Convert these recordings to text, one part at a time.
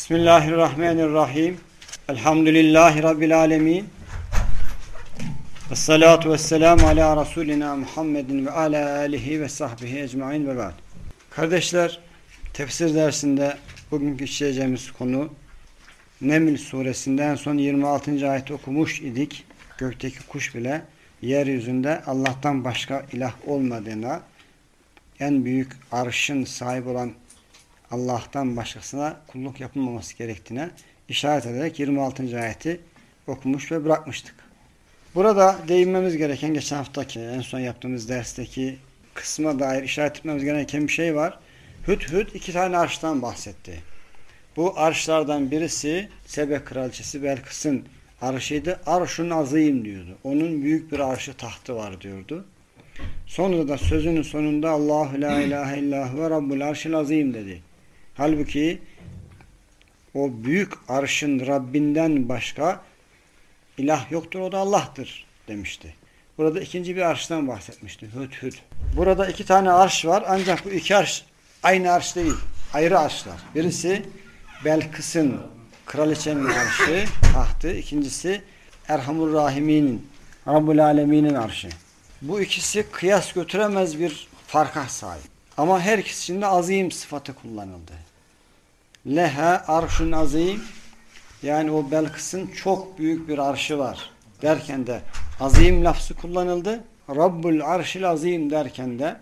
Bismillahirrahmanirrahim. Elhamdülillahi Rabbil alemin. Esselatu vesselamu ala Resulina Muhammedin ve ala alihi ve sahbihi ecmain ve ba'd. Kardeşler, tefsir dersinde bugünkü işleyeceğimiz konu Neml suresinden son 26. ayet okumuş idik. Gökteki kuş bile yeryüzünde Allah'tan başka ilah olmadığına, en büyük arşın sahibi olan Allah'tan başkasına kulluk yapılmaması gerektiğine işaret ederek 26. ayeti okumuş ve bırakmıştık. Burada değinmemiz gereken geçen haftaki en son yaptığımız dersteki kısma dair işaret etmemiz gereken bir şey var. Hüt Hüt iki tane arştan bahsetti. Bu arşlardan birisi Sebe kraliçesi Belkıs'ın arşıydı. Arşun azim diyordu. Onun büyük bir arşı tahtı var diyordu. Sonra da sözünün sonunda Allahu la ilahe illahu ve rabbul arşil azim dedi. Halbuki o büyük arşın Rabbinden başka ilah yoktur o da Allah'tır demişti. Burada ikinci bir arştan bahsetmişti. Hüt hüt. Burada iki tane arş var ancak bu iki arş aynı arş değil. Ayrı arşlar. Birisi Belkıs'ın kraliçenin arşı, tahtı. İkincisi Erhamur Rahim'in, Rabbul Alemin'in arşı. Bu ikisi kıyas götüremez bir farka sahip. Ama her ikisinde azim sıfatı kullanıldı. Leha arşun azim yani o Belkıs'ın çok büyük bir arşı var derken de azim lafzı kullanıldı. Rabbul arşil azim derken de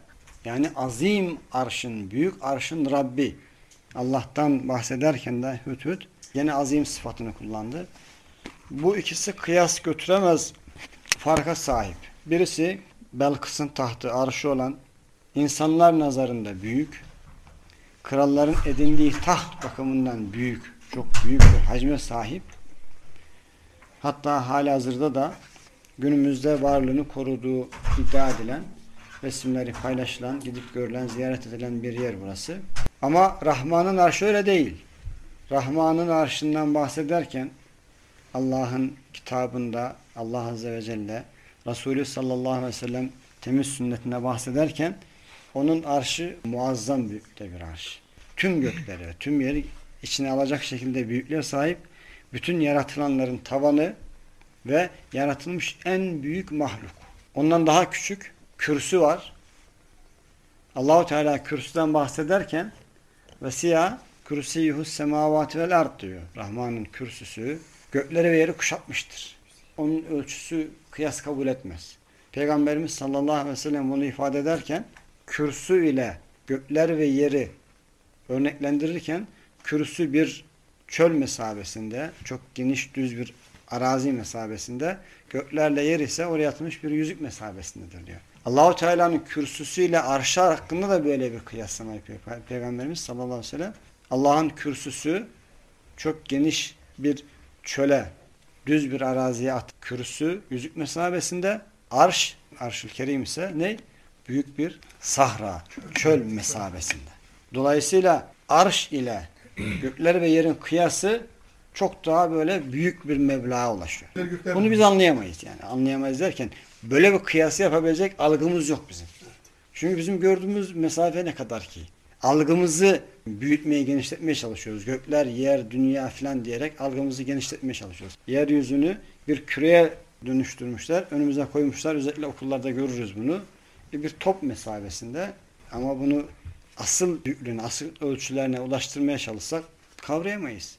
yani azim arşın, büyük arşın Rabbi Allah'tan bahsederken de hüt hüt yine azim sıfatını kullandı. Bu ikisi kıyas götüremez farka sahip. Birisi Belkıs'ın tahtı, arşı olan insanlar nazarında büyük, kralların edindiği taht bakımından büyük, çok büyük bir hacme sahip. Hatta halihazırda da günümüzde varlığını koruduğu iddia edilen, resimleri paylaşılan, gidip görülen, ziyaret edilen bir yer burası. Ama Rahman'ın arşı öyle değil. Rahman'ın arşından bahsederken Allah'ın kitabında Allah Azze ve Celle Resulü sallallahu aleyhi ve sellem temiz sünnetine bahsederken onun arşı muazzam büyüklükte bir arş. Tüm gökleri tüm yeri içine alacak şekilde büyüklüğe sahip bütün yaratılanların tavanı ve yaratılmış en büyük mahluk. Ondan daha küçük kürsü var. Allahu Teala kürsüden bahsederken ve siyah kürsüyühü semavati vel ard diyor. Rahman'ın kürsüsü gökleri ve yeri kuşatmıştır. Onun ölçüsü kıyas kabul etmez. Peygamberimiz sallallahu aleyhi ve sellem bunu ifade ederken kürsü ile gökler ve yeri örneklendirirken kürsü bir çöl mesabesinde, çok geniş düz bir arazi mesabesinde, göklerle yer ise oraya atılmış bir yüzük mesabesindedir diyor. Allahu Teala'nın kürsüsüyle arşa hakkında da böyle bir kıyaslama yapıyor Peygamberimiz sallallahu aleyhi ve sellem. Allah'ın kürsüsü çok geniş bir çöle, düz bir araziye at kürsü yüzük mesabesinde arş, arşül kerim ise ne? Büyük bir sahra, çöl mesabesinde. Dolayısıyla arş ile gökler ve yerin kıyası çok daha böyle büyük bir meblağa ulaşıyor. Bunu biz anlayamayız yani. Anlayamayız derken böyle bir kıyası yapabilecek algımız yok bizim. Çünkü bizim gördüğümüz mesafe ne kadar ki? Algımızı büyütmeye, genişletmeye çalışıyoruz. Gökler, yer, dünya falan diyerek algımızı genişletmeye çalışıyoruz. Yeryüzünü bir küreye dönüştürmüşler. Önümüze koymuşlar. Özellikle okullarda görürüz bunu. Bir top mesabesinde ama bunu asıl büyüklüğüne, asıl ölçülerine ulaştırmaya çalışsak kavrayamayız.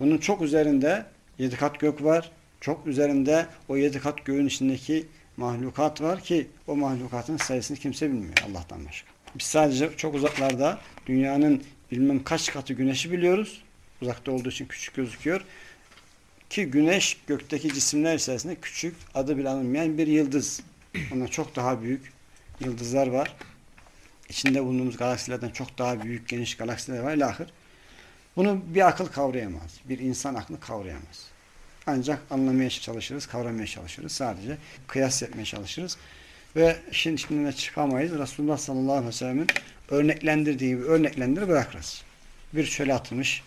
Bunun çok üzerinde yedi kat gök var. Çok üzerinde o yedi kat göğün içindeki mahlukat var ki o mahlukatın sayısını kimse bilmiyor Allah'tan başka. Biz sadece çok uzaklarda dünyanın bilmem kaç katı güneşi biliyoruz. Uzakta olduğu için küçük gözüküyor. Ki güneş gökteki cisimler içerisinde küçük, adı bile anılmayan bir yıldız. Ondan çok daha büyük yıldızlar var. İçinde bulunduğumuz galaksilerden çok daha büyük, geniş galaksiler var. Lahir. Bunu bir akıl kavrayamaz. Bir insan aklı kavrayamaz. Ancak anlamaya çalışırız, kavramaya çalışırız. Sadece kıyas etmeye çalışırız. Ve şimdi şimdi çıkamayız. Resulullah sallallahu aleyhi ve sellem'in örneklendirdiği gibi örneklendir bırakırız. Bir çöle atmış,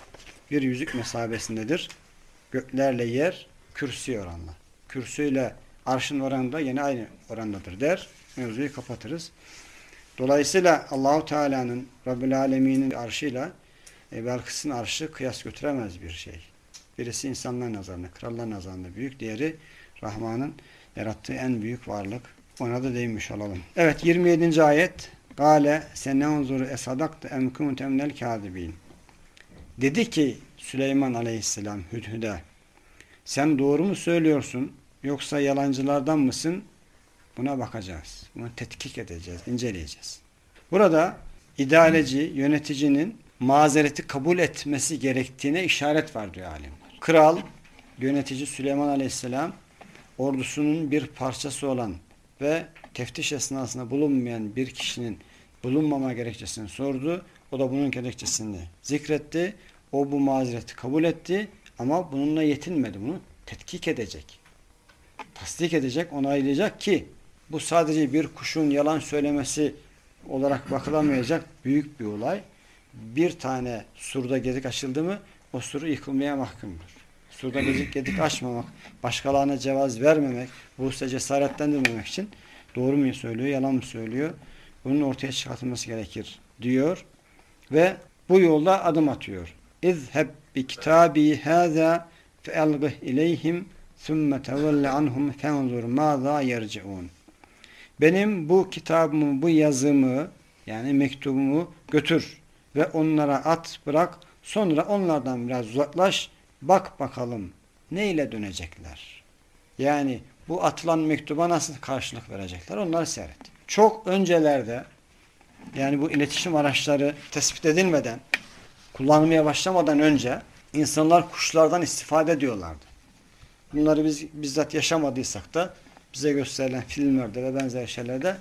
bir yüzük mesabesindedir. Göklerle yer kürsü oranla. Kürsüyle arşın oranında yine aynı orandadır der. Mevzuyu kapatırız. Dolayısıyla Allahu Teala'nın Rabbül Alemin'in arşıyla e, Belkıs'ın arşı kıyas götüremez bir şey. Birisi insanlar nazarında, krallar nazarında büyük. Diğeri Rahman'ın yarattığı en büyük varlık. Ona da değinmiş olalım. Evet 27. ayet Gale senenzuru esadakta em kuntum minel kâzibîn. Dedi ki Süleyman aleyhisselam Hüdhüd'e sen doğru mu söylüyorsun yoksa yalancılardan mısın? Buna bakacağız. Bunu tetkik edeceğiz, inceleyeceğiz. Burada idareci, yöneticinin mazereti kabul etmesi gerektiğine işaret var diyor alimler. Kral, yönetici Süleyman Aleyhisselam ordusunun bir parçası olan ve teftiş esnasında bulunmayan bir kişinin bulunmama gerekçesini sordu. O da bunun gerekçesini zikretti. O bu mazereti kabul etti ama bununla yetinmedi. Bunu tetkik edecek. Tasdik edecek, onaylayacak ki bu sadece bir kuşun yalan söylemesi olarak bakılamayacak büyük bir olay. Bir tane surda gedik açıldı mı o suru yıkılmaya mahkumdur. Surda gedik gedik açmamak, başkalarına cevaz vermemek, bu size cesaretlendirmemek için doğru mu söylüyor, yalan mı söylüyor? Bunun ortaya çıkartılması gerekir diyor ve bu yolla adım atıyor. İzheb bi kitabi hâzâ fe'elgih ileyhim sümme tevelle anhum fenzur mâzâ yerci'ûn benim bu kitabımı, bu yazımı yani mektubumu götür ve onlara at bırak. Sonra onlardan biraz uzaklaş. Bak bakalım ne ile dönecekler. Yani bu atılan mektuba nasıl karşılık verecekler onları seyret. Çok öncelerde yani bu iletişim araçları tespit edilmeden kullanılmaya başlamadan önce insanlar kuşlardan istifade ediyorlardı. Bunları biz bizzat yaşamadıysak da bize gösterilen filmlerde ve benzer şeylerde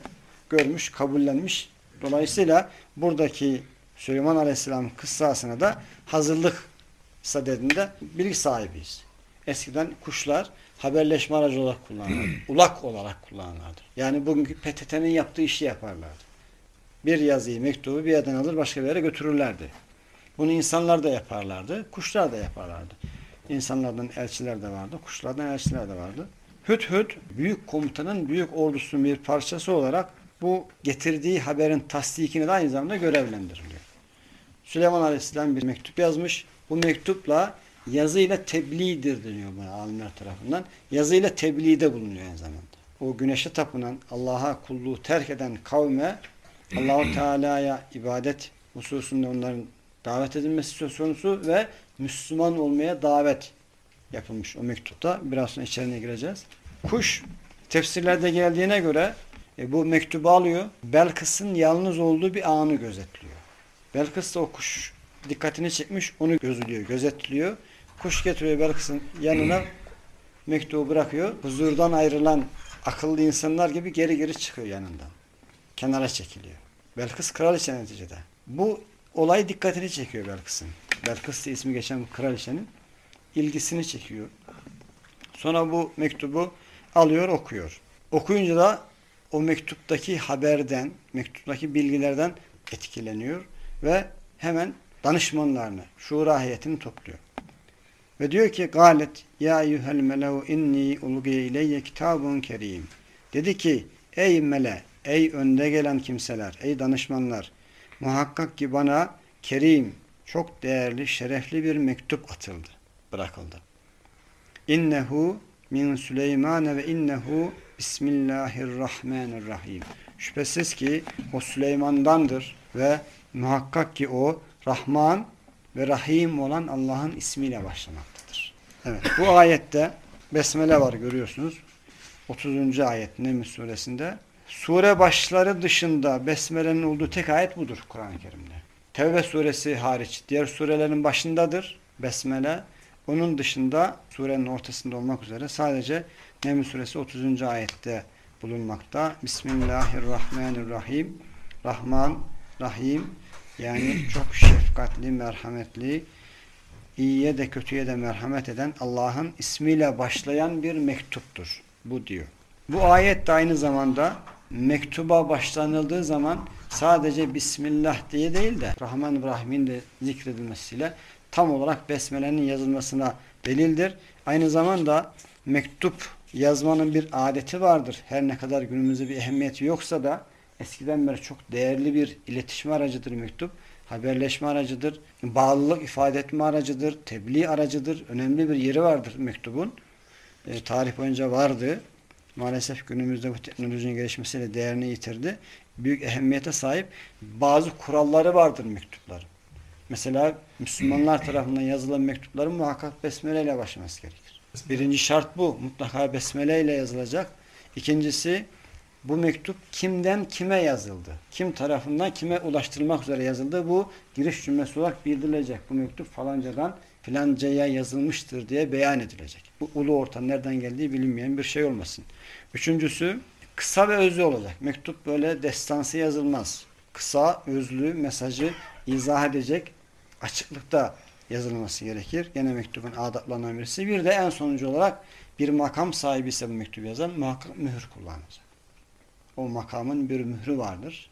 görmüş, kabullenmiş. Dolayısıyla buradaki Süleyman Aleyhisselam'ın kıssasına da hazırlık sadedinde bilgi sahibiyiz. Eskiden kuşlar haberleşme aracı olarak kullanılırdı. Ulak olarak kullanılırdı. Yani bugünkü PTT'nin yaptığı işi yaparlardı. Bir yazıyı, mektubu bir yerden alır başka bir yere götürürlerdi. Bunu insanlar da yaparlardı, kuşlar da yaparlardı. İnsanlardan elçiler de vardı, kuşlardan elçiler de vardı. Hüt büyük komutanın büyük ordusunun bir parçası olarak bu getirdiği haberin tasdikini de aynı zamanda görevlendiriliyor. Süleyman Aleyhisselam bir mektup yazmış. Bu mektupla yazıyla tebliğdir deniyor buna alimler tarafından. Yazıyla tebliğde bulunuyor aynı zamanda. O güneşe tapınan, Allah'a kulluğu terk eden kavme Allahu Teala'ya ibadet hususunda onların davet edilmesi söz konusu ve Müslüman olmaya davet yapılmış o mektupta. Biraz sonra içeriğine gireceğiz. Kuş tefsirlerde geldiğine göre e, bu mektubu alıyor. Belkıs'ın yalnız olduğu bir anı gözetliyor. Belkıs da o kuş dikkatini çekmiş. Onu gözlüyor, gözetliyor. Kuş getiriyor Belkıs'ın yanına mektubu bırakıyor. Huzurdan ayrılan akıllı insanlar gibi geri geri çıkıyor yanından. Kenara çekiliyor. Belkıs kraliçe neticede. Bu olay dikkatini çekiyor Belkıs'ın. Belkıs ismi geçen kraliçenin ilgisini çekiyor. Sonra bu mektubu alıyor okuyor. Okuyunca da o mektuptaki haberden, mektuptaki bilgilerden etkileniyor ve hemen danışmanlarını, şura heyetini topluyor. Ve diyor ki galet ya eyyuhel melev inni ulgiye ileyye kitabun kerim. Dedi ki ey mele, ey önde gelen kimseler, ey danışmanlar muhakkak ki bana kerim, çok değerli, şerefli bir mektup atıldı bırakıldı. İnnehu min Süleyman ve innehu Bismillahirrahmanirrahim. Şüphesiz ki o Süleyman'dandır ve muhakkak ki o Rahman ve Rahim olan Allah'ın ismiyle başlamaktadır. Evet, bu ayette Besmele var görüyorsunuz. 30. ayet Neml suresinde. Sure başları dışında Besmele'nin olduğu tek ayet budur Kur'an-ı Kerim'de. Tevbe suresi hariç diğer surelerin başındadır Besmele. Onun dışında surenin ortasında olmak üzere sadece Neml suresi 30. ayette bulunmakta. Bismillahirrahmanirrahim. Rahman, Rahim yani çok şefkatli, merhametli, iyiye de kötüye de merhamet eden Allah'ın ismiyle başlayan bir mektuptur. Bu diyor. Bu ayet de aynı zamanda mektuba başlanıldığı zaman sadece Bismillah diye değil de Rahman Rahim'in de zikredilmesiyle tam olarak Besmele'nin yazılmasına delildir. Aynı zamanda mektup yazmanın bir adeti vardır. Her ne kadar günümüzde bir ehemmiyeti yoksa da eskiden beri çok değerli bir iletişim aracıdır mektup. haberleşme aracıdır, bağlılık ifade etme aracıdır, tebliğ aracıdır. Önemli bir yeri vardır mektubun. E, tarih boyunca vardı. Maalesef günümüzde bu teknolojinin gelişmesiyle değerini yitirdi. Büyük ehemmiyete sahip bazı kuralları vardır mektupların. Mesela Müslümanlar tarafından yazılan mektupların muhakkak besmele ile başlaması gerekir. Birinci şart bu. Mutlaka besmele ile yazılacak. İkincisi bu mektup kimden kime yazıldı? Kim tarafından kime ulaştırılmak üzere yazıldı? Bu giriş cümlesi olarak bildirilecek. Bu mektup falancadan filancaya yazılmıştır diye beyan edilecek. Bu ulu orta nereden geldiği bilinmeyen bir şey olmasın. Üçüncüsü kısa ve özlü olacak. Mektup böyle destansı yazılmaz. Kısa, özlü mesajı izah edecek açıklıkta yazılması gerekir. Gene mektubun adaplarından birisi. Bir de en sonuncu olarak bir makam sahibi ise bu mektubu yazan mühür kullanacak. O makamın bir mührü vardır.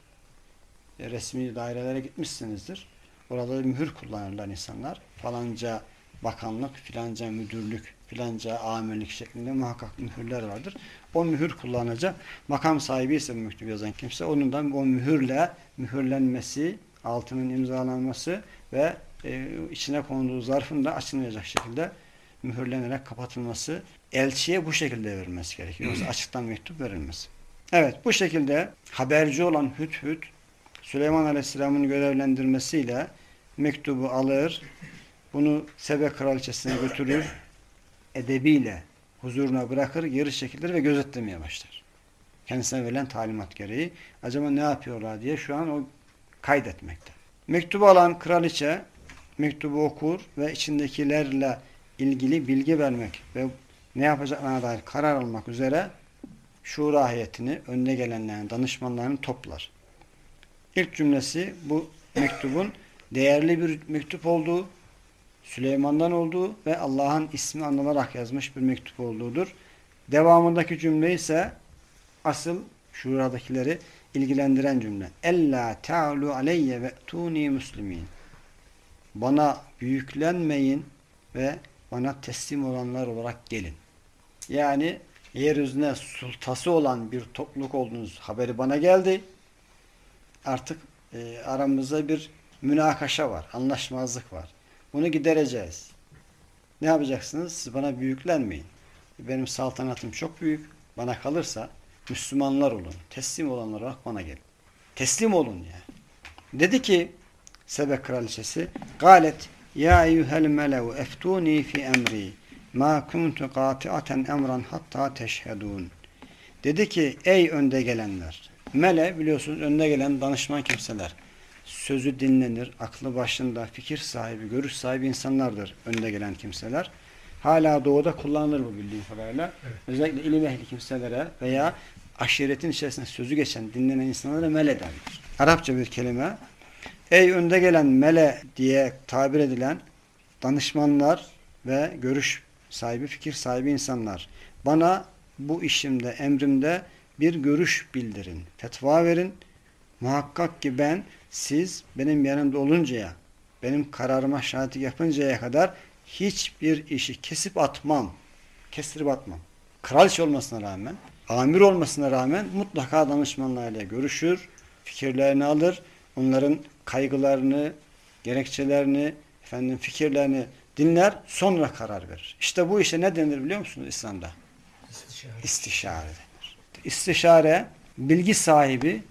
E, resmi dairelere gitmişsinizdir. Orada mühür kullanırlar insanlar. Falanca bakanlık, filanca müdürlük, filanca amirlik şeklinde muhakkak mühürler vardır. O mühür kullanacak. Makam sahibi ise bu mektubu yazan kimse onun da o mühürle mühürlenmesi, altının imzalanması ve e, içine konduğu zarfın da açılmayacak şekilde mühürlenerek kapatılması elçiye bu şekilde verilmesi gerekiyor. Yoksa açıktan mektup verilmez. Evet bu şekilde haberci olan Hüt Süleyman Aleyhisselam'ın görevlendirmesiyle mektubu alır, bunu Sebe kraliçesine götürür, edebiyle huzuruna bırakır, geri çekilir ve gözetlemeye başlar. Kendisine verilen talimat gereği. Acaba ne yapıyorlar diye şu an o kaydetmekte. Mektubu alan kraliçe mektubu okur ve içindekilerle ilgili bilgi vermek ve ne yapacaklarına dair karar almak üzere şura heyetini önde gelenlerin, danışmanlarını toplar. İlk cümlesi bu mektubun değerli bir mektup olduğu, Süleyman'dan olduğu ve Allah'ın ismi anılarak yazmış bir mektup olduğudur. Devamındaki cümle ise asıl şuradakileri ilgilendiren cümle. Ella ta'lu aleyye ve tuni muslimin. Bana büyüklenmeyin ve bana teslim olanlar olarak gelin. Yani yeryüzüne sultası olan bir topluluk olduğunuz haberi bana geldi. Artık e, aramızda bir münakaşa var, anlaşmazlık var. Bunu gidereceğiz. Ne yapacaksınız? Siz bana büyüklenmeyin. Benim saltanatım çok büyük. Bana kalırsa Müslümanlar olun. Teslim olanlar olarak bana gelin. Teslim olun yani. Dedi ki Sebe kraliçesi Galet Ya eyyuhel melev eftuni fi emri ma kuntu qati'aten emran hatta teşhedun. Dedi ki ey önde gelenler. Mele biliyorsunuz önde gelen danışman kimseler. Sözü dinlenir, aklı başında, fikir sahibi, görüş sahibi insanlardır önde gelen kimseler. Hala doğuda kullanılır bu bildiğim kadarıyla. Evet. Özellikle ilim ehli kimselere veya aşiretin içerisinde sözü geçen, dinlenen insanlara mele denir. Arapça bir kelime. Ey önde gelen mele diye tabir edilen danışmanlar ve görüş sahibi, fikir sahibi insanlar. Bana bu işimde, emrimde bir görüş bildirin, fetva verin. Muhakkak ki ben siz benim yanımda oluncaya, benim kararıma şahitlik yapıncaya kadar hiçbir işi kesip atmam, kestirip atmam. Kraliçe olmasına rağmen, amir olmasına rağmen mutlaka danışmanlarıyla görüşür, fikirlerini alır, onların kaygılarını, gerekçelerini, efendim fikirlerini dinler, sonra karar verir. İşte bu işe ne denir biliyor musunuz İslam'da? İstişare. İstişare denir. İstişare, bilgi sahibi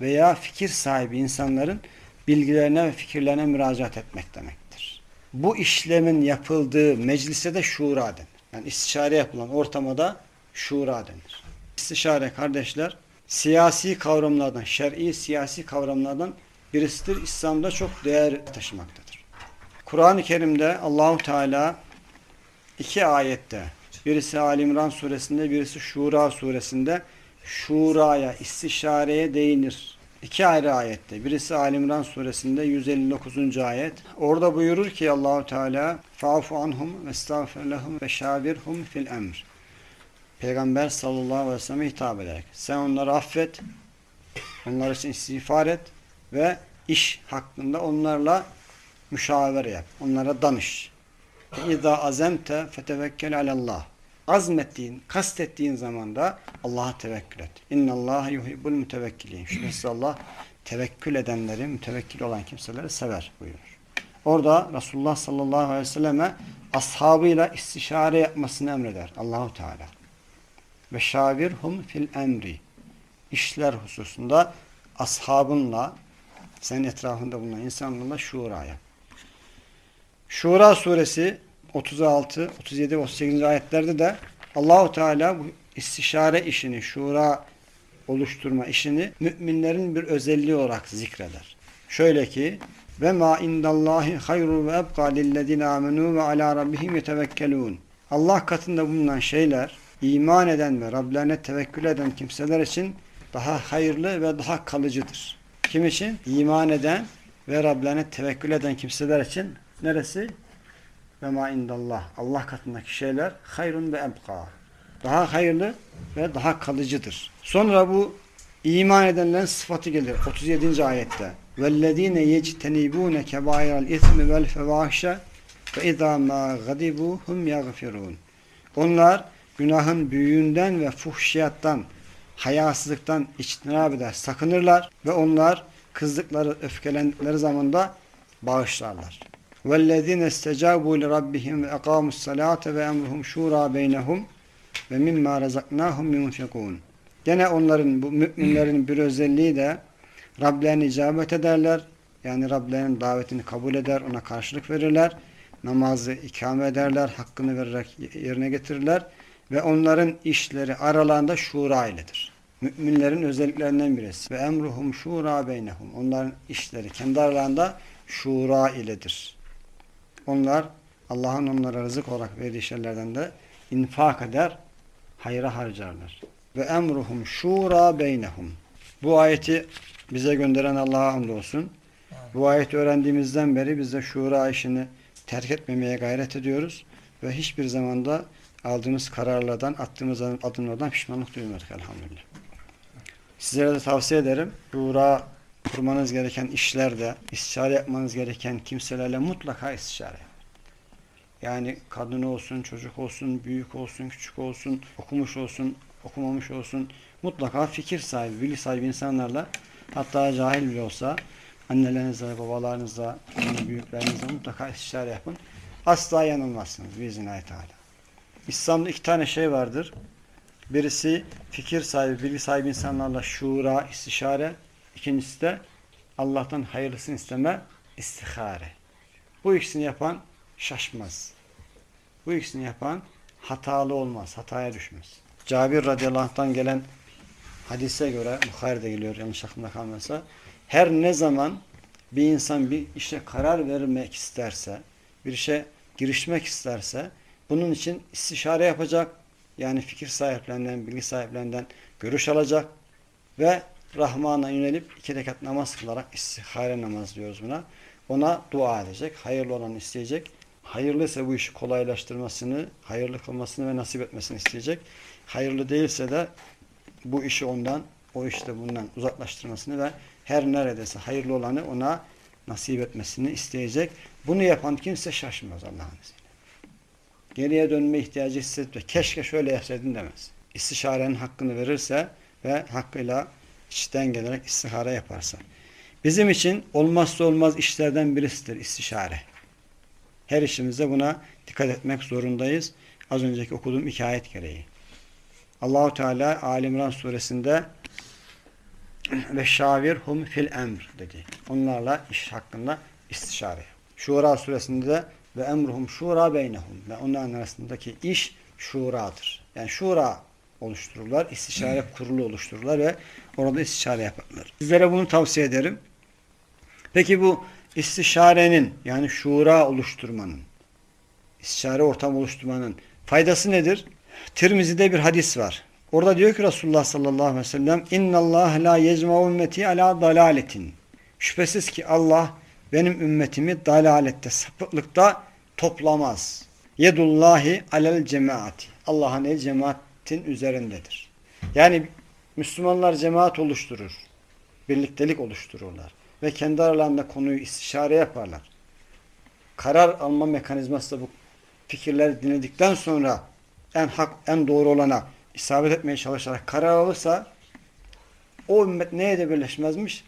veya fikir sahibi insanların bilgilerine ve fikirlerine müracaat etmek demektir. Bu işlemin yapıldığı meclise de şura denir. Yani istişare yapılan ortama da şura denir. İstişare kardeşler siyasi kavramlardan, şer'i siyasi kavramlardan birisidir. İslam'da çok değer taşımaktadır. Kur'an-ı Kerim'de Allahu Teala iki ayette birisi Ali İmran suresinde birisi Şura suresinde şuraya, istişareye değinir. İki ayrı ayette. Birisi Ali İmran suresinde 159. ayet. Orada buyurur ki Allahu Teala "Fa'fu anhum vestağfir lehum ve şavirhum fil emr." Peygamber sallallahu aleyhi ve selleme hitap ederek sen onları affet, onlar için istiğfar et ve iş hakkında onlarla müşavere yap. Onlara danış. İza azemte fetevekkel alallah. Azmettiğin, kastettiğin zaman da Allah'a tevekkül et. İnna Allah yuhibbul mütevekkilin. Şüphesiz Allah tevekkül edenleri, mütevekkil olan kimseleri sever buyurur. Orada Resulullah sallallahu aleyhi ve selleme ashabıyla istişare yapmasını emreder Allahu Teala. Ve şavirhum fil emri. İşler hususunda ashabınla senin etrafında bulunan insanlarla şura yap. Şura suresi 36, 37 ve 38. ayetlerde de Allahu Teala bu istişare işini, şura oluşturma işini müminlerin bir özelliği olarak zikreder. Şöyle ki ve ma indallahi hayru ve ebqa lillezine amenu ve ala rabbihim yetevekkelun. Allah katında bulunan şeyler iman eden ve Rablerine tevekkül eden kimseler için daha hayırlı ve daha kalıcıdır. Kim için? İman eden ve Rablerine tevekkül eden kimseler için neresi? ve ma indallah. Allah katındaki şeyler hayrun ve ebka. Daha hayırlı ve daha kalıcıdır. Sonra bu iman edenlerin sıfatı gelir 37. ayette. Vellezine yectenibune kebaira'l ismi vel fevahşe ve izâ mâ gadibu hum yagfirun. Onlar günahın büyüğünden ve fuhşiyattan, hayasızlıktan içtinab eder, sakınırlar ve onlar kızdıkları, öfkelendikleri zamanda bağışlarlar. وَالَّذ۪ينَ اسْتَجَابُوا لِرَبِّهِمْ وَاَقَامُوا الصَّلَاةَ وَاَمْرُهُمْ شُورَى بَيْنَهُمْ وَمِمَّا رَزَقْنَاهُمْ يُنْفِقُونَ Gene onların, bu müminlerin bir özelliği de Rablerine icabet ederler. Yani Rablerinin davetini kabul eder, ona karşılık verirler. Namazı ikame ederler, hakkını vererek yerine getirirler. Ve onların işleri aralarında şura iledir. Müminlerin özelliklerinden birisi. Ve emruhum şura beynehum. Onların işleri kendi aralarında şura iledir. Onlar Allah'ın onlara rızık olarak verdiği şeylerden de infak eder, hayra harcarlar. Ve emruhum şura beynehum. Bu ayeti bize gönderen Allah'a hamdolsun. Bu ayeti öğrendiğimizden beri biz de şura işini terk etmemeye gayret ediyoruz. Ve hiçbir zamanda aldığımız kararlardan, attığımız adımlardan pişmanlık duymadık elhamdülillah. Sizlere de tavsiye ederim. Şura kurmanız gereken işlerde, istişare yapmanız gereken kimselerle mutlaka istişare Yani kadın olsun, çocuk olsun, büyük olsun, küçük olsun, okumuş olsun, okumamış olsun. Mutlaka fikir sahibi, bilgi sahibi insanlarla hatta cahil bile olsa annelerinizle, babalarınızla, büyüklerinizle mutlaka istişare yapın. Asla yanılmazsınız biiznillahü teala. İslam'da iki tane şey vardır. Birisi fikir sahibi, bilgi sahibi insanlarla şura, istişare. İkincisi de Allah'tan hayırlısını isteme, istihare. Bu ikisini yapan şaşmaz. Bu ikisini yapan hatalı olmaz, hataya düşmez. Cabir radıyallahu anh'tan gelen hadise göre, Bukhari'de geliyor yanlış aklımda kalmasa, her ne zaman bir insan bir işe karar vermek isterse, bir işe girişmek isterse, bunun için istişare yapacak, yani fikir sahiplerinden, bilgi sahiplerinden görüş alacak ve Rahman'a yönelip iki rekat namaz kılarak istihare namaz diyoruz buna. Ona dua edecek, hayırlı olanı isteyecek. Hayırlıysa bu işi kolaylaştırmasını, hayırlı kılmasını ve nasip etmesini isteyecek. Hayırlı değilse de bu işi ondan, o işte bundan uzaklaştırmasını ve her neredeyse hayırlı olanı ona nasip etmesini isteyecek. Bunu yapan kimse şaşmaz Allah'ın izniyle. Geriye dönme ihtiyacı hissetme. Keşke şöyle yapsaydın demez. İstişarenin hakkını verirse ve hakkıyla içten gelerek istihare yaparsa. Bizim için olmazsa olmaz işlerden birisidir istişare. Her işimizde buna dikkat etmek zorundayız. Az önceki okuduğum iki ayet gereği. Allahu Teala Ali İmran suresinde ve şavirhum fil emr dedi. Onlarla iş hakkında istişare. Şura suresinde de ve emruhum şura beynehum ve onların arasındaki iş şuradır. Yani şura oluştururlar, istişare kurulu oluştururlar ve orada istişare yaparlar. Sizlere bunu tavsiye ederim. Peki bu istişarenin yani şura oluşturmanın, istişare ortam oluşturmanın faydası nedir? Tirmizi'de bir hadis var. Orada diyor ki Resulullah sallallahu aleyhi ve sellem İnna Allah la yecma ümmeti ala dalaletin. Şüphesiz ki Allah benim ümmetimi dalalette, sapıklıkta toplamaz. Yedullahi alel cemaati. Allah'ın el cemaatin üzerindedir. Yani Müslümanlar cemaat oluşturur. Birliktelik oluştururlar. Ve kendi aralarında konuyu istişare yaparlar. Karar alma mekanizması da bu fikirleri dinledikten sonra en hak, en doğru olana isabet etmeye çalışarak karar alırsa o ümmet neye de birleşmezmiş?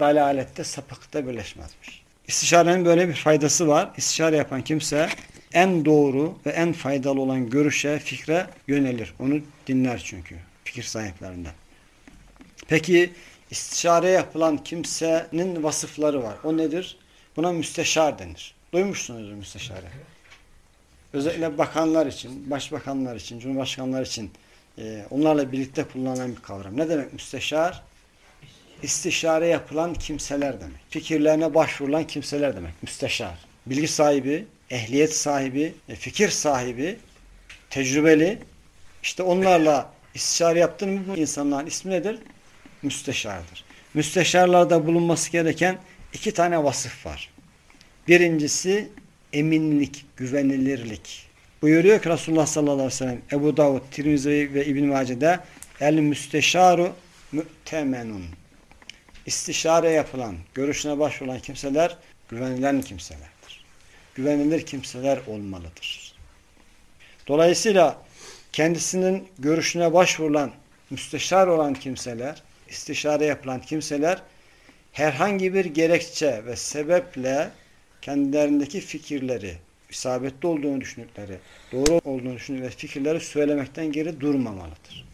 dalalette, sapıkta birleşmezmiş. İstişarenin böyle bir faydası var. İstişare yapan kimse en doğru ve en faydalı olan görüşe, fikre yönelir. Onu dinler çünkü fikir sahiplerinden. Peki istişare yapılan kimsenin vasıfları var. O nedir? Buna müsteşar denir. Duymuşsunuz müsteşare. Özellikle bakanlar için, başbakanlar için, cumhurbaşkanlar için e, onlarla birlikte kullanılan bir kavram. Ne demek müsteşar? İstişare yapılan kimseler demek. Fikirlerine başvurulan kimseler demek. Müsteşar. Bilgi sahibi, ehliyet sahibi, e, fikir sahibi, tecrübeli. İşte onlarla istişare yaptığın mı bu insanların ismi nedir? Müsteşardır. Müsteşarlarda bulunması gereken iki tane vasıf var. Birincisi eminlik, güvenilirlik. Buyuruyor ki Resulullah sallallahu aleyhi ve sellem Ebu Davud, Tirmizi ve İbn Mace'de el müsteşaru mütemenun. İstişare yapılan, görüşüne başvurulan kimseler güvenilen kimselerdir. Güvenilir kimseler olmalıdır. Dolayısıyla kendisinin görüşüne başvurulan, müsteşar olan kimseler, istişare yapılan kimseler herhangi bir gerekçe ve sebeple kendilerindeki fikirleri, isabetli olduğunu düşündükleri, doğru olduğunu düşündükleri fikirleri söylemekten geri durmamalıdır.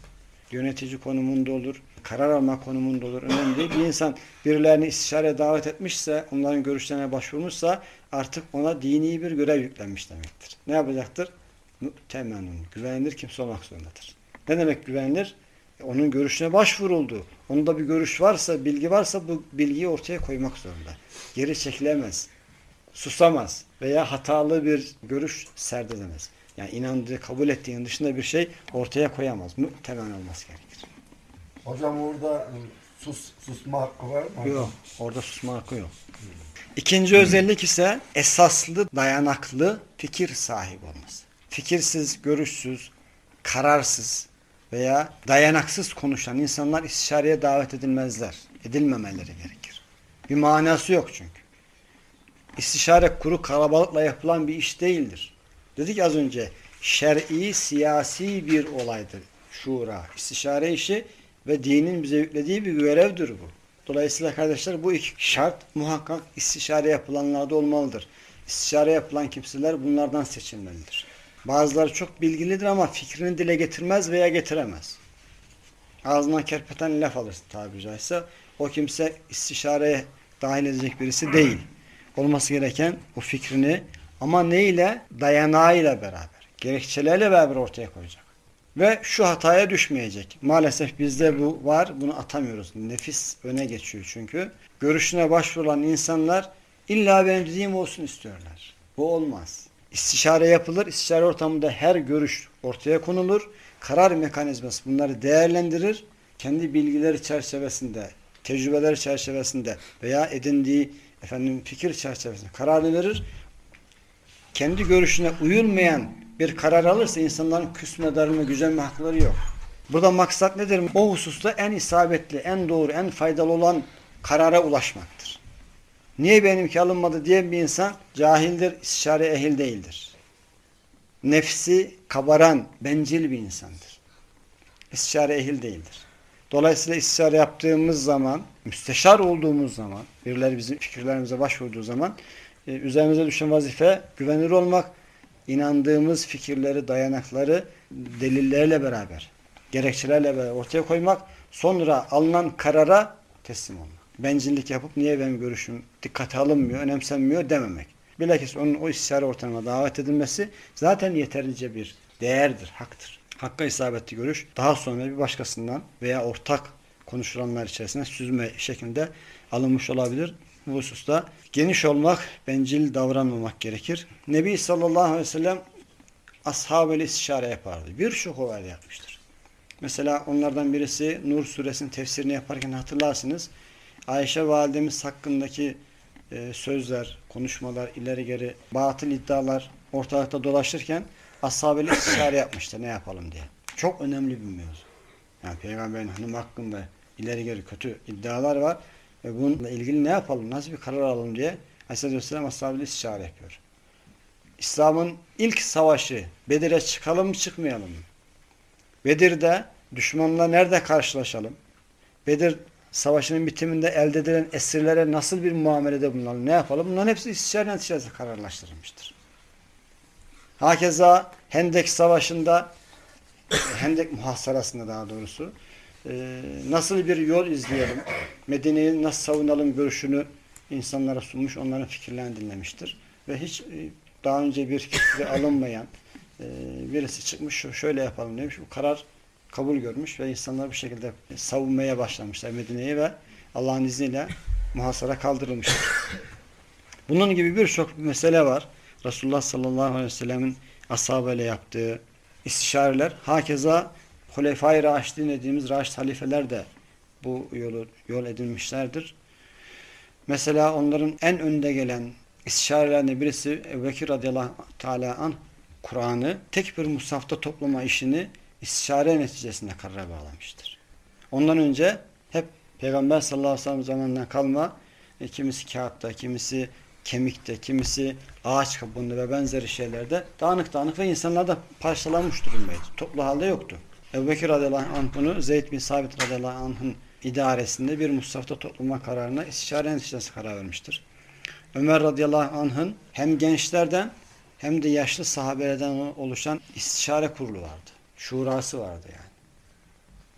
Yönetici konumunda olur, karar alma konumunda olur. Önemli değil. Bir insan birilerini istişare davet etmişse, onların görüşlerine başvurmuşsa artık ona dini bir görev yüklenmiş demektir. Ne yapacaktır? Mütemenun. Güvenilir kimse olmak zorundadır. Ne demek güvenilir? Onun görüşüne başvuruldu. Onda bir görüş varsa, bilgi varsa bu bilgiyi ortaya koymak zorunda. Geri çekilemez susamaz veya hatalı bir görüş serdedemez. Yani inandığı, kabul ettiğinin dışında bir şey ortaya koyamaz. Muhtemelen olması gerekir. Hocam orada sus, susma hakkı var mı? Yok. Orada susma hakkı yok. İkinci özellik ise esaslı, dayanaklı fikir sahibi olması. Fikirsiz, görüşsüz, kararsız veya dayanaksız konuşan insanlar istişareye davet edilmezler. Edilmemeleri gerekir. Bir manası yok çünkü. İstişare kuru kalabalıkla yapılan bir iş değildir. Dedik az önce şer'i siyasi bir olaydır şura. İstişare işi ve dinin bize yüklediği bir görevdir bu. Dolayısıyla kardeşler bu iki şart muhakkak istişare yapılanlarda olmalıdır. İstişare yapılan kimseler bunlardan seçilmelidir. Bazıları çok bilgilidir ama fikrini dile getirmez veya getiremez. Ağzından kerpeten laf alır tabiri caizse. O kimse istişareye dahil edecek birisi değil olması gereken o fikrini ama neyle? Dayanağıyla beraber, gerekçelerle beraber ortaya koyacak. Ve şu hataya düşmeyecek. Maalesef bizde bu var, bunu atamıyoruz. Nefis öne geçiyor çünkü. Görüşüne başvurulan insanlar illa benim dediğim olsun istiyorlar. Bu olmaz. İstişare yapılır, istişare ortamında her görüş ortaya konulur. Karar mekanizması bunları değerlendirir. Kendi bilgileri çerçevesinde, tecrübeleri çerçevesinde veya edindiği efendim fikir çerçevesinde kararını verir. Kendi görüşüne uyulmayan bir karar alırsa insanların küsme, darılma, gücenme hakları yok. Burada maksat nedir? O hususta en isabetli, en doğru, en faydalı olan karara ulaşmaktır. Niye benimki alınmadı diyen bir insan cahildir, istişare ehil değildir. Nefsi kabaran, bencil bir insandır. İstişare ehil değildir. Dolayısıyla istişare yaptığımız zaman, müsteşar olduğumuz zaman, birileri bizim fikirlerimize başvurduğu zaman e, üzerimize düşen vazife güvenilir olmak, inandığımız fikirleri, dayanakları delillerle beraber, gerekçelerle beraber ortaya koymak, sonra alınan karara teslim olmak. Bencillik yapıp niye benim görüşüm dikkate alınmıyor, önemsenmiyor dememek. Bilakis onun o istişare ortamına davet edilmesi zaten yeterlice bir değerdir, haktır. Hakka isabetli görüş daha sonra bir başkasından veya ortak konuşulanlar içerisinde süzme şeklinde alınmış olabilir. Bu hususta geniş olmak, bencil davranmamak gerekir. Nebi sallallahu aleyhi ve sellem ashab-ı istişare yapardı. Birçok olay yapmıştır. Mesela onlardan birisi Nur suresinin tefsirini yaparken hatırlarsınız. Ayşe validemiz hakkındaki e, sözler, konuşmalar, ileri geri batıl iddialar ortalıkta dolaşırken ashab-ı istişare yapmıştı ne yapalım diye. Çok önemli bir mevzu. Yani Peygamberin hanım hakkında ileri geri kötü iddialar var ve bununla ilgili ne yapalım, nasıl bir karar alalım diye Aleyhisselatü Vesselam ashab-ı istişare yapıyor. İslam'ın ilk savaşı Bedir'e çıkalım mı çıkmayalım mı? Bedir'de düşmanla nerede karşılaşalım? Bedir savaşının bitiminde elde edilen esirlere nasıl bir muamelede bulunalım, ne yapalım? Bunların hepsi istişare neticesi kararlaştırılmıştır. Hakeza Hendek Savaşı'nda Hendek muhasarasında daha doğrusu e, nasıl bir yol izleyelim, Medine'yi nasıl savunalım görüşünü insanlara sunmuş, onların fikirlerini dinlemiştir. Ve hiç e, daha önce bir fikri alınmayan e, birisi çıkmış, şöyle yapalım demiş. Bu karar kabul görmüş ve insanlar bu şekilde savunmaya başlamışlar Medine'yi ve Allah'ın izniyle muhasara kaldırılmıştır. Bunun gibi birçok mesele var. Resulullah sallallahu aleyhi ve sellemin ashabıyla yaptığı istişareler. Hakeza Hulefai Raşidin dediğimiz Raşid halifeler de bu yolu yol edinmişlerdir. Mesela onların en önde gelen istişarelerinde birisi Ebu Bekir radıyallahu teala an Kur'an'ı tek bir musafta toplama işini istişare neticesinde karara bağlamıştır. Ondan önce hep Peygamber sallallahu aleyhi ve sellem zamanından kalma e, kimisi kağıtta, kimisi kemikte, kimisi ağaç kabuğunda ve benzeri şeylerde dağınık dağınık ve insanlar da parçalanmış durumdaydı. Toplu halde yoktu. Ebu Bekir radıyallahu anh bunu Zeyd bin Sabit radıyallahu anh'ın idaresinde bir Mustafa'da topluma kararına istişare neticesi karar vermiştir. Ömer radıyallahu anh'ın hem gençlerden hem de yaşlı sahabelerden oluşan istişare kurulu vardı. Şurası vardı yani.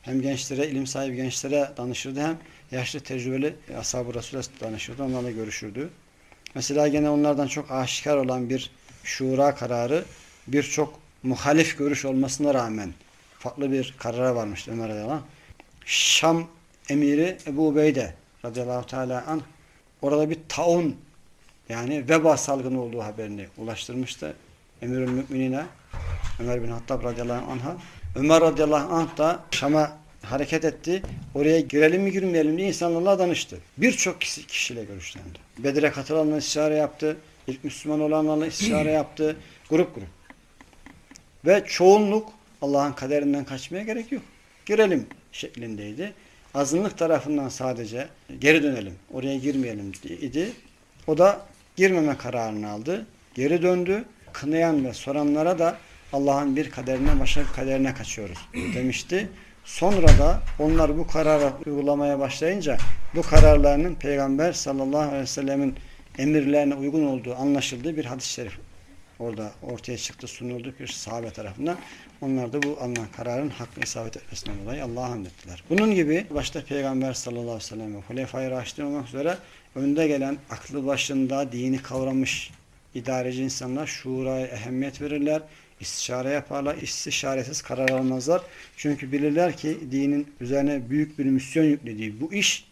Hem gençlere, ilim sahibi gençlere danışırdı hem yaşlı tecrübeli ashab-ı Resul'e danışırdı. Onlarla görüşürdü. Mesela gene onlardan çok aşikar olan bir şura kararı birçok muhalif görüş olmasına rağmen farklı bir karara varmıştı Ömer radıyallahu Şam emiri Ebu Ubeyde radıyallahu teala anh orada bir taun yani veba salgını olduğu haberini ulaştırmıştı. Emirül Müminine Ömer bin Hattab radıyallahu anh'a. Ömer radıyallahu anh da Şam'a hareket etti. Oraya girelim mi girmeyelim diye insanlarla danıştı. Birçok kişi, kişiyle görüşlendi. Bedir'e katılanlarla istişare yaptı. İlk Müslüman olanlarla istişare yaptı. Grup grup. Ve çoğunluk Allah'ın kaderinden kaçmaya gerek yok. Girelim şeklindeydi. Azınlık tarafından sadece geri dönelim, oraya girmeyelim idi. O da girmeme kararını aldı. Geri döndü. Kınayan ve soranlara da Allah'ın bir kaderine başka bir kaderine kaçıyoruz demişti. Sonra da onlar bu kararı uygulamaya başlayınca bu kararlarının Peygamber sallallahu aleyhi ve sellemin emirlerine uygun olduğu anlaşıldığı bir hadis-i şerif orada ortaya çıktı, sunuldu bir sahabe tarafından. Onlar da bu alınan kararın hakkı isabet etmesinden dolayı Allah'a hamd ettiler. Bunun gibi başta Peygamber sallallahu aleyhi ve sellem ve Hulefai Raşidin olmak üzere önde gelen aklı başında dini kavramış idareci insanlar şuraya ehemmiyet verirler istişare yaparlar. İstişaresiz karar almazlar. Çünkü bilirler ki dinin üzerine büyük bir misyon yüklediği bu iş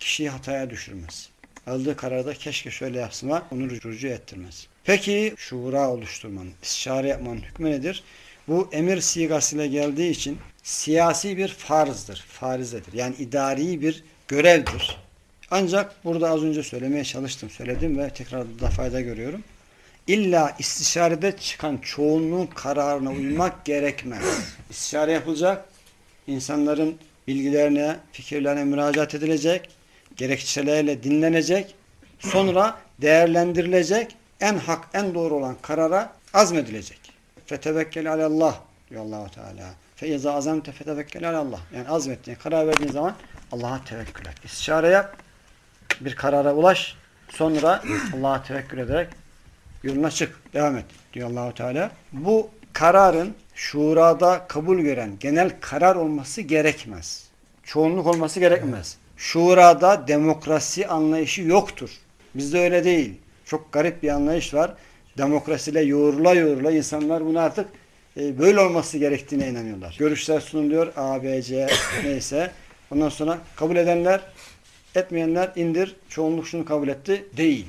kişiyi hataya düşürmez. Aldığı kararda keşke şöyle yapsınlar onu rücu ettirmez. Peki şura oluşturmanın, istişare yapmanın hükmü nedir? Bu emir sigasıyla geldiği için siyasi bir farzdır, farizedir. Yani idari bir görevdir. Ancak burada az önce söylemeye çalıştım, söyledim ve tekrar da fayda görüyorum. İlla istişarede çıkan çoğunluğun kararına uymak gerekmez. İstişare yapılacak, insanların bilgilerine, fikirlerine müracaat edilecek, gerekçelerle dinlenecek, sonra değerlendirilecek, en hak, en doğru olan karara azmedilecek. Fetevekkel alallah diyor Allahu Teala. Feyza azamte fetevekkel alallah. Yani azmettiğin, karar verdiğin zaman Allah'a tevekkül et. İstişare yap, bir karara ulaş, sonra Allah'a tevekkül ederek yoluna çık, devam et diyor Allahu Teala. Bu kararın şurada kabul gören genel karar olması gerekmez. Çoğunluk olması gerekmez. Şurada demokrasi anlayışı yoktur. Bizde öyle değil. Çok garip bir anlayış var. Demokrasiyle yoğrula yoğrula insanlar bunu artık e, böyle olması gerektiğine inanıyorlar. Görüşler sunuluyor. A, B, C neyse. Ondan sonra kabul edenler etmeyenler indir. Çoğunluk şunu kabul etti. Değil.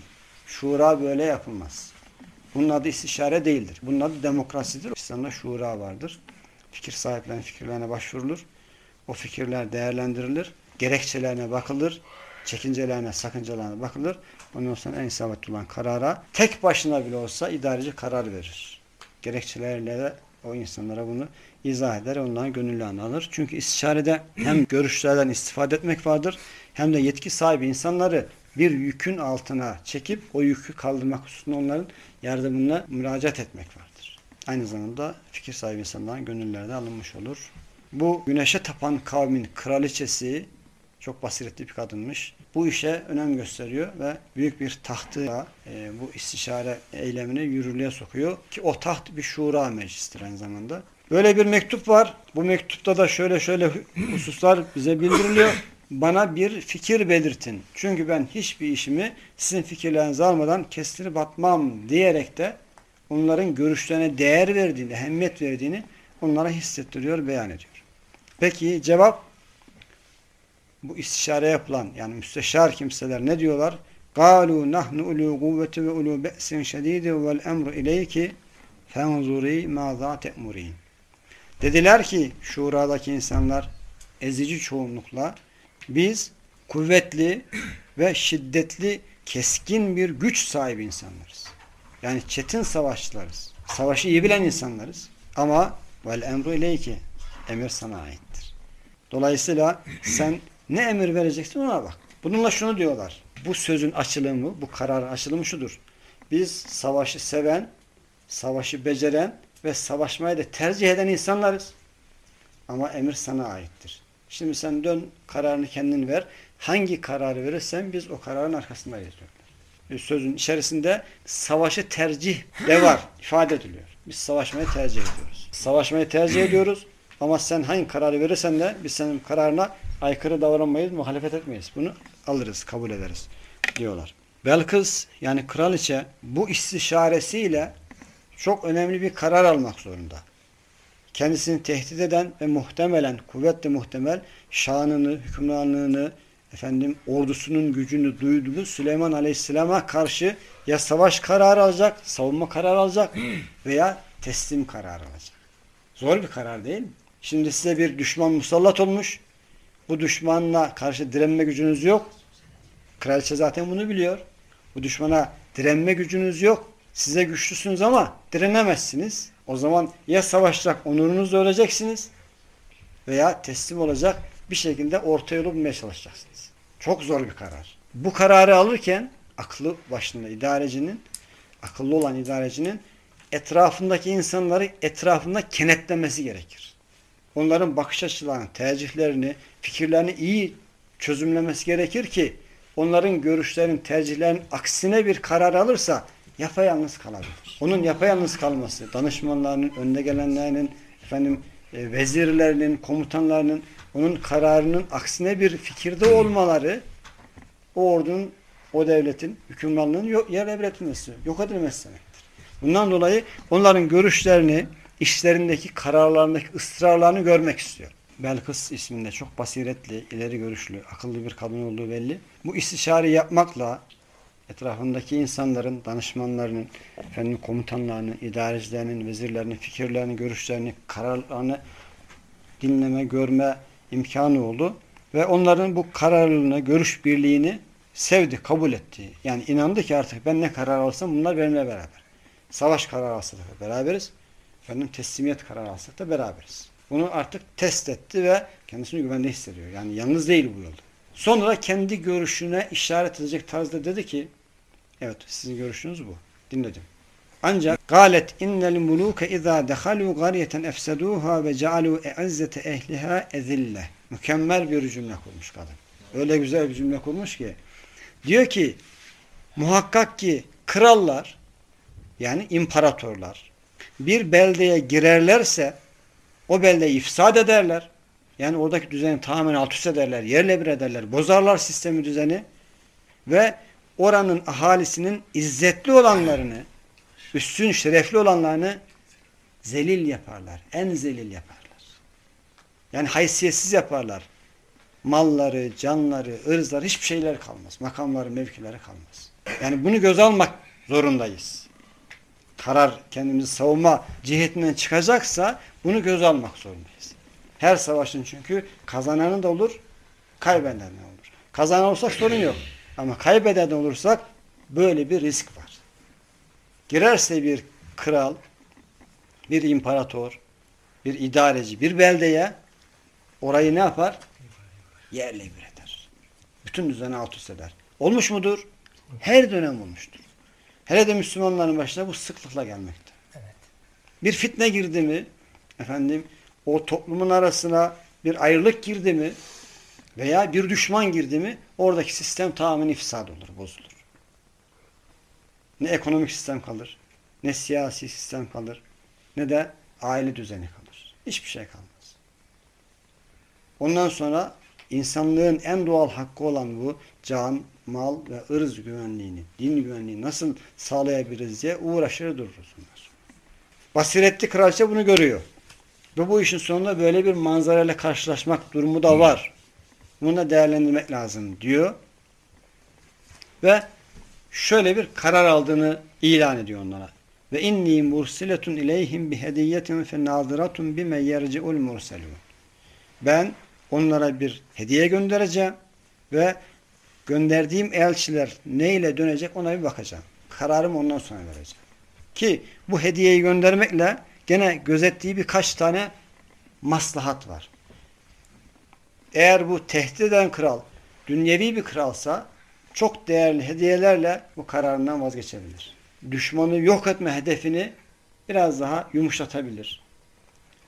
Şura böyle yapılmaz. Bunun adı istişare değildir. Bunun adı demokrasidir. İslam'da şura vardır. Fikir sahiplerinin fikirlerine başvurulur. O fikirler değerlendirilir. Gerekçelerine bakılır. Çekincelerine, sakıncalarına bakılır. Ondan sonra en isabetli olan karara tek başına bile olsa idareci karar verir. Gerekçelerle de o insanlara bunu izah eder. Onların gönüllerini alır. Çünkü istişarede hem görüşlerden istifade etmek vardır hem de yetki sahibi insanları bir yükün altına çekip o yükü kaldırmak hususunda onların yardımına müracaat etmek vardır. Aynı zamanda fikir sahibi insanların gönüllerine alınmış olur. Bu güneşe tapan kavmin kraliçesi Çok basiretli bir kadınmış. Bu işe önem gösteriyor ve büyük bir tahtı e, bu istişare eylemini yürürlüğe sokuyor. Ki o taht bir şura meclisidir aynı zamanda. Böyle bir mektup var. Bu mektupta da şöyle şöyle hususlar bize bildiriliyor Bana bir fikir belirtin. Çünkü ben hiçbir işimi sizin fikirlerinizi almadan kestirip atmam diyerek de onların görüşlerine değer verdiğini, ehemmiyet verdiğini onlara hissettiriyor, beyan ediyor. Peki cevap bu istişare yapılan yani müsteşar kimseler ne diyorlar? قَالُوا نَحْنُ اُلُوا قُوَّةِ وَاُلُوا بَأْسٍ شَد۪يدٍ وَالْاَمْرُ اِلَيْكِ فَانْظُرِي مَاذَا تَأْمُرِينَ Dediler ki şuradaki insanlar ezici çoğunlukla biz kuvvetli ve şiddetli keskin bir güç sahibi insanlarız. Yani çetin savaşçılarız. Savaşı iyi bilen insanlarız. Ama vel emru ileyki emir sana aittir. Dolayısıyla sen ne emir vereceksin ona bak. Bununla şunu diyorlar. Bu sözün açılımı, bu kararın açılımı şudur. Biz savaşı seven, savaşı beceren ve savaşmayı da tercih eden insanlarız. Ama emir sana aittir. Şimdi sen dön kararını kendin ver. Hangi kararı verirsen biz o kararın arkasındayız diyorlar. Sözün içerisinde savaşı tercih de var. ifade ediliyor. Biz savaşmayı tercih ediyoruz. Savaşmayı tercih ediyoruz. Ama sen hangi kararı verirsen de biz senin kararına aykırı davranmayız, muhalefet etmeyiz. Bunu alırız, kabul ederiz diyorlar. Belkıs yani kraliçe bu istişaresiyle çok önemli bir karar almak zorunda. Kendisini tehdit eden ve muhtemelen, kuvvetle muhtemel şanını, hükümranlığını, efendim ordusunun gücünü duyduğu Süleyman Aleyhisselam'a karşı ya savaş kararı alacak, savunma kararı alacak veya teslim kararı alacak. Zor bir karar değil mi? Şimdi size bir düşman musallat olmuş. Bu düşmanla karşı direnme gücünüz yok. Kraliçe zaten bunu biliyor. Bu düşmana direnme gücünüz yok. Size güçlüsünüz ama direnemezsiniz. O zaman ya savaşacak onurunuzla öleceksiniz veya teslim olacak bir şekilde orta yolu bulmaya çalışacaksınız. Çok zor bir karar. Bu kararı alırken aklı başında idarecinin, akıllı olan idarecinin etrafındaki insanları etrafında kenetlemesi gerekir. Onların bakış açılarını, tercihlerini, fikirlerini iyi çözümlemesi gerekir ki onların görüşlerin, tercihlerin aksine bir karar alırsa yapayalnız kalabilir. Onun yapayalnız kalması, danışmanlarının, önde gelenlerinin, efendim e, vezirlerinin, komutanlarının onun kararının aksine bir fikirde olmaları o ordunun, o devletin hükümranlığının yer evretilmesi, yok edilmesi demektir. Bundan dolayı onların görüşlerini, işlerindeki kararlarındaki ısrarlarını görmek istiyor. Belkıs isminde çok basiretli, ileri görüşlü, akıllı bir kadın olduğu belli. Bu istişare yapmakla etrafındaki insanların, danışmanlarının, efendim komutanlarının, idarecilerinin, vezirlerinin fikirlerini, görüşlerini, kararlarını dinleme, görme imkanı oldu. Ve onların bu kararlılığını, görüş birliğini sevdi, kabul etti. Yani inandı ki artık ben ne karar alsam bunlar benimle beraber. Savaş kararı alsak da beraberiz. Efendim teslimiyet kararı alsak da beraberiz. Bunu artık test etti ve kendisini güvende hissediyor. Yani yalnız değil bu yolda. Sonra kendi görüşüne işaret edecek tarzda dedi ki evet sizin görüşünüz bu. Dinledim. Ancak galet innel muluke izâ dehalû gariyeten efsedûhâ ve cealû e'izzete ehliha ezille. Mükemmel bir cümle kurmuş kadın. Öyle güzel bir cümle kurmuş ki. Diyor ki muhakkak ki krallar yani imparatorlar bir beldeye girerlerse o beldeyi ifsad ederler. Yani oradaki düzeni tamamen alt üst ederler, yerle bir ederler, bozarlar sistemi düzeni ve oranın ahalisinin izzetli olanlarını, üstün şerefli olanlarını zelil yaparlar. En zelil yaparlar. Yani haysiyetsiz yaparlar. Malları, canları, ırzları hiçbir şeyler kalmaz. Makamları, mevkileri kalmaz. Yani bunu göz almak zorundayız. Karar kendimizi savunma cihetinden çıkacaksa bunu göz almak zorundayız. Her savaşın çünkü kazananı da olur, kaybeden de olur. Kazanan olsak sorun yok. Ama kaybeden olursak böyle bir risk var. Girerse bir kral, bir imparator, bir idareci, bir beldeye orayı ne yapar? Yerle bir eder. Bütün düzeni alt üst eder. Olmuş mudur? Her dönem olmuştur. Hele de Müslümanların başına bu sıklıkla gelmekte. Evet. Bir fitne girdi mi, efendim, o toplumun arasına bir ayrılık girdi mi, Veya bir düşman girdi mi oradaki sistem tamamen ifsad olur, bozulur. Ne ekonomik sistem kalır, ne siyasi sistem kalır, ne de aile düzeni kalır. Hiçbir şey kalmaz. Ondan sonra insanlığın en doğal hakkı olan bu can, mal ve ırz güvenliğini, din güvenliğini nasıl sağlayabiliriz diye uğraşır dururuz bunlar. Basiretli kraliçe bunu görüyor. Ve bu işin sonunda böyle bir manzarayla karşılaşmak durumu da var. Bunu da değerlendirmek lazım diyor. Ve şöyle bir karar aldığını ilan ediyor onlara. Ve inni mursiletun ileyhim bi hediyetin fe nadiratun bime yerci'ul murselun. Ben onlara bir hediye göndereceğim ve gönderdiğim elçiler neyle dönecek ona bir bakacağım. Kararımı ondan sonra vereceğim. Ki bu hediyeyi göndermekle gene gözettiği birkaç tane maslahat var. Eğer bu tehdit eden kral dünyevi bir kralsa çok değerli hediyelerle bu kararından vazgeçebilir. Düşmanı yok etme hedefini biraz daha yumuşatabilir.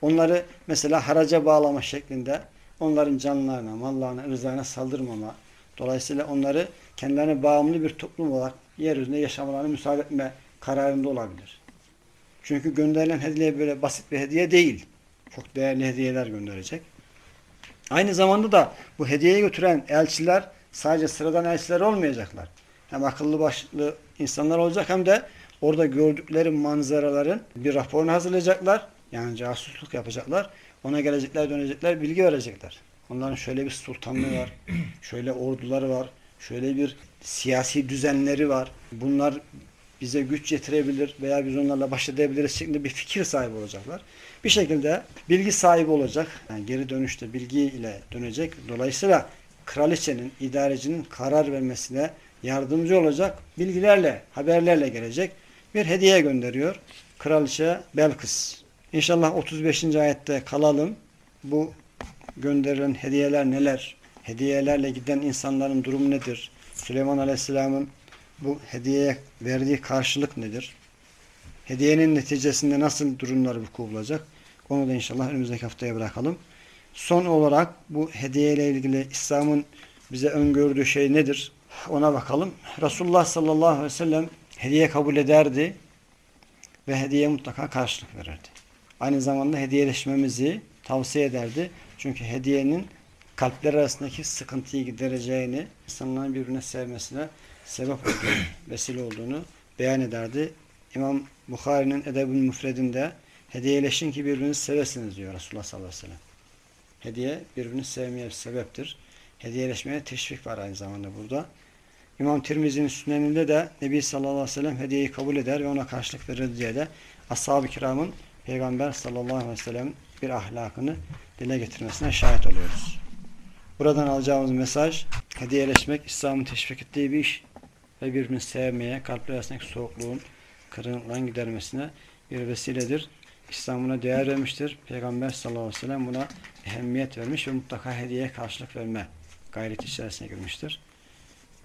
Onları mesela haraca bağlama şeklinde onların canlarına, mallarına, ırzlarına saldırmama, dolayısıyla onları kendilerine bağımlı bir toplum olarak yeryüzünde yaşamalarına müsaade etme kararında olabilir. Çünkü gönderilen hediye böyle basit bir hediye değil. Çok değerli hediyeler gönderecek. Aynı zamanda da bu hediyeyi götüren elçiler sadece sıradan elçiler olmayacaklar. Hem akıllı başlı insanlar olacak hem de orada gördükleri manzaraların bir raporunu hazırlayacaklar. Yani casusluk yapacaklar. Ona gelecekler, dönecekler, bilgi verecekler. Onların şöyle bir sultanlığı var, şöyle orduları var, şöyle bir siyasi düzenleri var. Bunlar bize güç getirebilir veya biz onlarla baş edebiliriz şeklinde bir fikir sahibi olacaklar. Bir şekilde bilgi sahibi olacak. Yani geri dönüşte bilgi ile dönecek. Dolayısıyla kraliçenin, idarecinin karar vermesine yardımcı olacak bilgilerle, haberlerle gelecek. Bir hediye gönderiyor. Kraliçe Belkıs. İnşallah 35. ayette kalalım. Bu gönderilen hediyeler neler? Hediyelerle giden insanların durumu nedir? Süleyman Aleyhisselam'ın bu hediyeye verdiği karşılık nedir? Hediyenin neticesinde nasıl durumlar vuku bulacak? Onu da inşallah önümüzdeki haftaya bırakalım. Son olarak bu hediye ile ilgili İslam'ın bize öngördüğü şey nedir? Ona bakalım. Resulullah sallallahu aleyhi ve sellem hediye kabul ederdi ve hediye mutlaka karşılık verirdi. Aynı zamanda hediyeleşmemizi tavsiye ederdi. Çünkü hediyenin kalpler arasındaki sıkıntıyı gidereceğini, insanların birbirine sevmesine sebep vesile olduğunu beyan ederdi. İmam Bukhari'nin Edeb-ül Müfred'inde hediyeleşin ki birbirinizi sevesiniz diyor Resulullah sallallahu aleyhi ve sellem. Hediye birbirini sevmeye bir sebeptir. Hediyeleşmeye teşvik var aynı zamanda burada. İmam Tirmizi'nin sünneninde de Nebi sallallahu aleyhi ve sellem hediyeyi kabul eder ve ona karşılık verir diye de ashab-ı kiramın Peygamber sallallahu aleyhi ve sellem bir ahlakını dile getirmesine şahit oluyoruz. Buradan alacağımız mesaj hediyeleşmek İslam'ın teşvik ettiği bir iş ve birbirini sevmeye, kalpler arasındaki soğukluğun, kırılığın gidermesine bir vesiledir. İslam buna değer vermiştir. Peygamber sallallahu aleyhi ve sellem buna ehemmiyet vermiş ve mutlaka hediyeye karşılık verme gayreti içerisine girmiştir.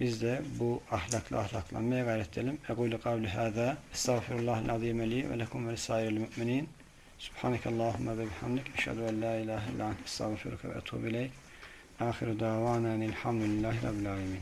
Biz de bu ahlakla ahlaklanmaya gayret edelim. Ekulu kavli hâzâ estağfirullahal azîme li ve lekum ve lisairil mü'minîn. Subhanekallahumma ve bihamdik. Eşhedü en la ilahe illa ente estağfiruke ve etûbü ileyk. Ahiru davana enilhamdülillahi rabbil alemin.